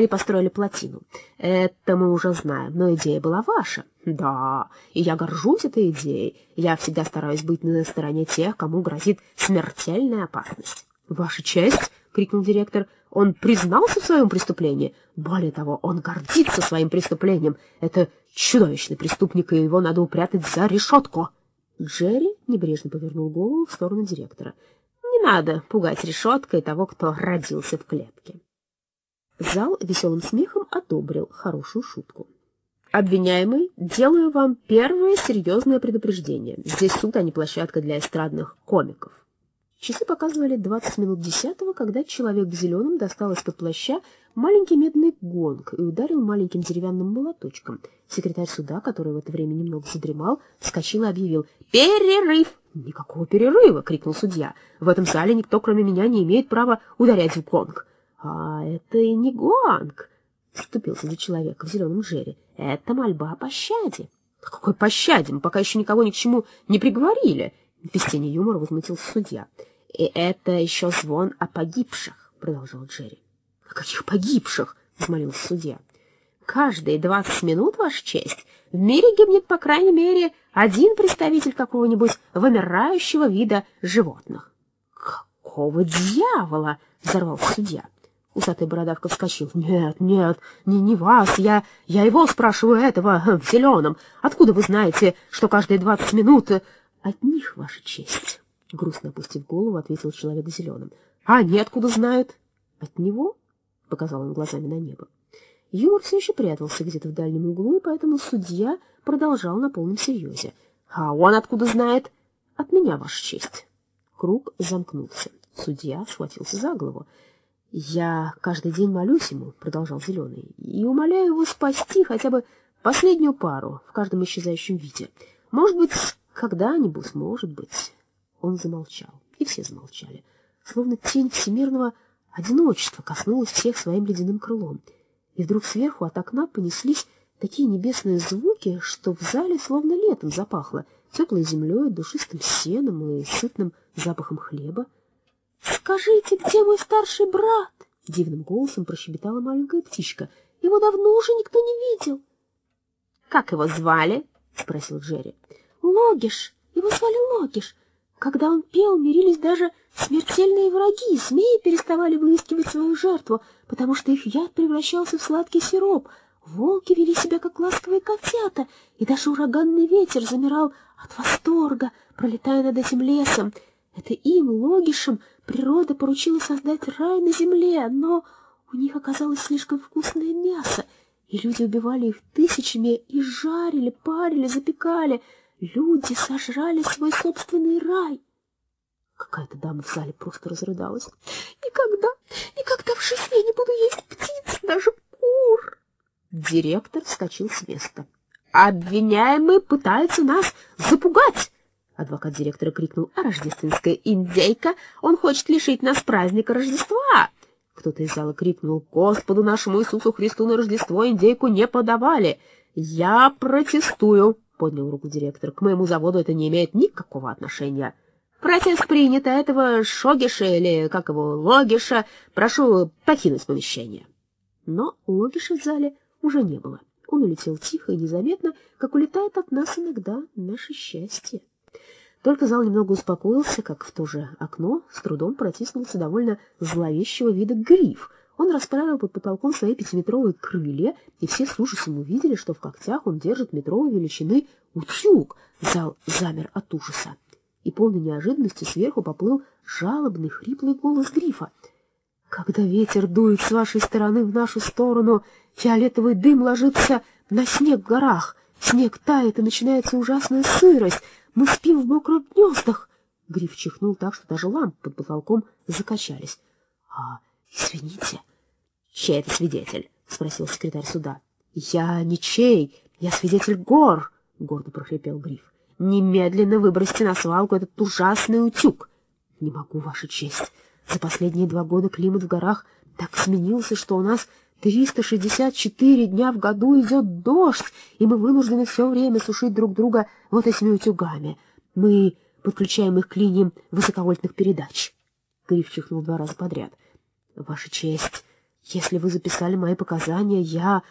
они построили плотину. Это мы уже знаем, но идея была ваша. Да, и я горжусь этой идеей. Я всегда стараюсь быть на стороне тех, кому грозит смертельная опасность. Ваша честь, — крикнул директор, — он признался в своем преступлении. Более того, он гордится своим преступлением. Это чудовищный преступник, и его надо упрятать за решетку. Джерри небрежно повернул голову в сторону директора. Не надо пугать решеткой того, кто родился в клетке. Зал веселым смехом одобрил хорошую шутку. «Обвиняемый, делаю вам первое серьезное предупреждение. Здесь суд, а не площадка для эстрадных комиков». Часы показывали 20 минут десятого, когда человек в зеленом достал из-под плаща маленький медный гонг и ударил маленьким деревянным молоточком. Секретарь суда, который в это время немного задремал, вскочил и объявил «Перерыв!» «Никакого перерыва!» — крикнул судья. «В этом зале никто, кроме меня, не имеет права ударять в гонг!» «А это и не гонг!» — вступился за человека в зеленом жере. «Это мольба о пощаде!» «Какой пощаде? Мы пока еще никого ни к чему не приговорили!» Без тени юмора возмутился судья. «И это еще звон о погибших!» — продолжал Джерри. «О каких погибших?» — взмолился судья. «Каждые двадцать минут, Ваша честь, в мире гибнет, по крайней мере, один представитель какого-нибудь вымирающего вида животных». «Какого дьявола?» — взорвался судья. Усатый бородавка вскочил. «Нет, нет, не, не вас, я, я его спрашиваю, этого, в зеленом. Откуда вы знаете, что каждые двадцать минут...» «От них, Ваша честь», — грустно опустив голову, ответил человек в зеленом. «А они откуда знают?» «От него?» — показал он глазами на небо. Юмор все еще прятался где-то в дальнем углу, и поэтому судья продолжал на полном серьезе. «А он откуда знает?» «От меня, Ваша честь». Круг замкнулся. Судья схватился за голову. «Я каждый день молюсь ему», — продолжал Зеленый, — «и умоляю его спасти хотя бы последнюю пару в каждом исчезающем виде. Может быть, когда-нибудь, может быть». Он замолчал, и все замолчали, словно тень всемирного одиночества коснулась всех своим ледяным крылом. И вдруг сверху от окна понеслись такие небесные звуки, что в зале словно летом запахло теплой землей, душистым сеном и сытным запахом хлеба. «Скажите, где мой старший брат?» — дивным голосом прощебетала маленькая птичка. «Его давно уже никто не видел». «Как его звали?» — спросил Джерри. «Логиш. Его звали Логиш. Когда он пел, мирились даже смертельные враги. Змеи переставали выискивать свою жертву, потому что их яд превращался в сладкий сироп. Волки вели себя, как ласковые котята, и даже ураганный ветер замирал от восторга, пролетая над этим лесом. Это им, Логишем, Природа поручила создать рай на земле, но у них оказалось слишком вкусное мясо, и люди убивали их тысячами и жарили, парили, запекали. Люди сожрали свой собственный рай. Какая-то дама в зале просто разрыдалась. Никогда, никогда в жизни я не буду есть птиц, даже кур. Директор вскочил с места. Обвиняемый пытается нас запугать. Адвокат директора крикнул, а рождественская индейка, он хочет лишить нас праздника Рождества. Кто-то из зала крикнул, Господу нашему Иисусу Христу на Рождество индейку не подавали. Я протестую, поднял руку директор, к моему заводу это не имеет никакого отношения. Протест принят, а этого Шогиша или, как его, Логиша, прошу покинуть помещение. Но Логиша в зале уже не было. Он улетел тихо и незаметно, как улетает от нас иногда наше счастье. Только зал немного успокоился, как в то же окно с трудом протиснулся довольно зловещего вида гриф. Он расправил под потолком свои пятиметровые крылья, и все с ужасом увидели, что в когтях он держит метровой величины утюг. Зал замер от ужаса. И полной неожиданности сверху поплыл жалобный хриплый голос грифа. «Когда ветер дует с вашей стороны в нашу сторону, фиолетовый дым ложится на снег в горах, снег тает, и начинается ужасная сырость». Мы спим в мокрых гнездах. Гриф чихнул так, что даже лампы под потолком закачались. — А, извините, чей это свидетель? — спросил секретарь суда. — Я не чей, я свидетель гор, — гордо прохрипел Гриф. — Немедленно выбросьте на свалку этот ужасный утюг. — Не могу, Ваша честь. За последние два года климат в горах так сменился, что у нас 364 дня в году идет дождь, и мы вынуждены все время сушить друг друга вот этими утюгами. Мы подключаем их к линиям высоковольтных передач. Гриф чихнул два раза подряд. — Ваша честь, Если вы записали мои показания, я